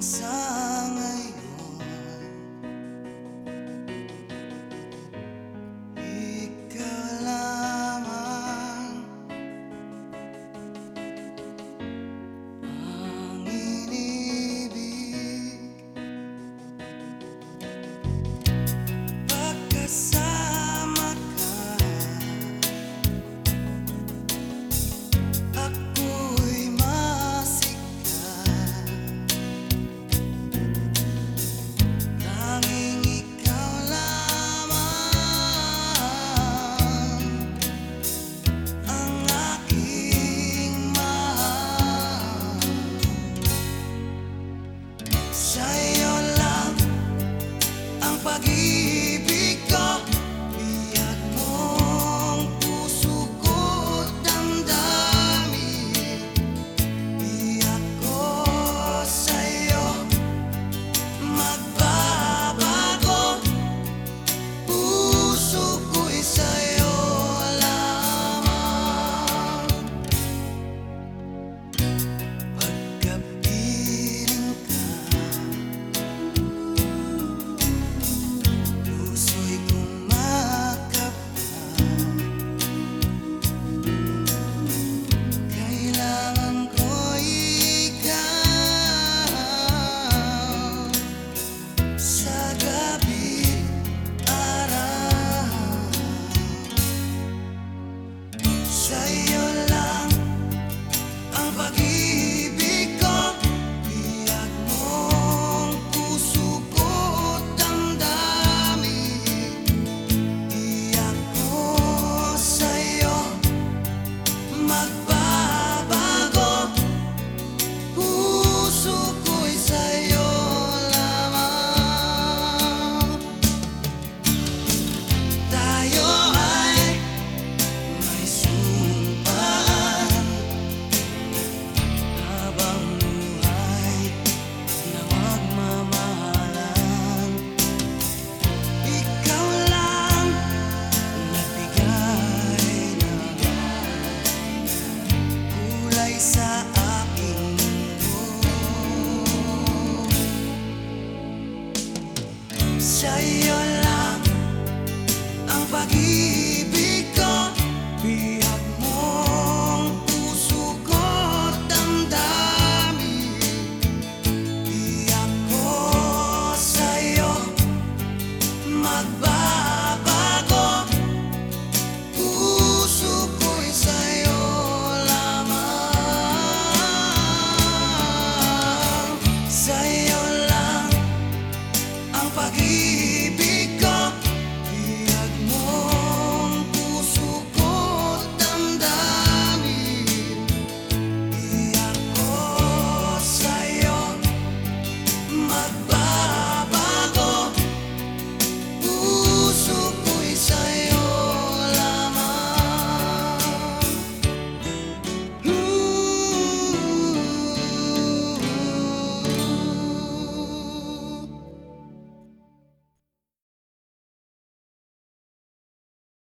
Sun. Your love, ang pag-ibig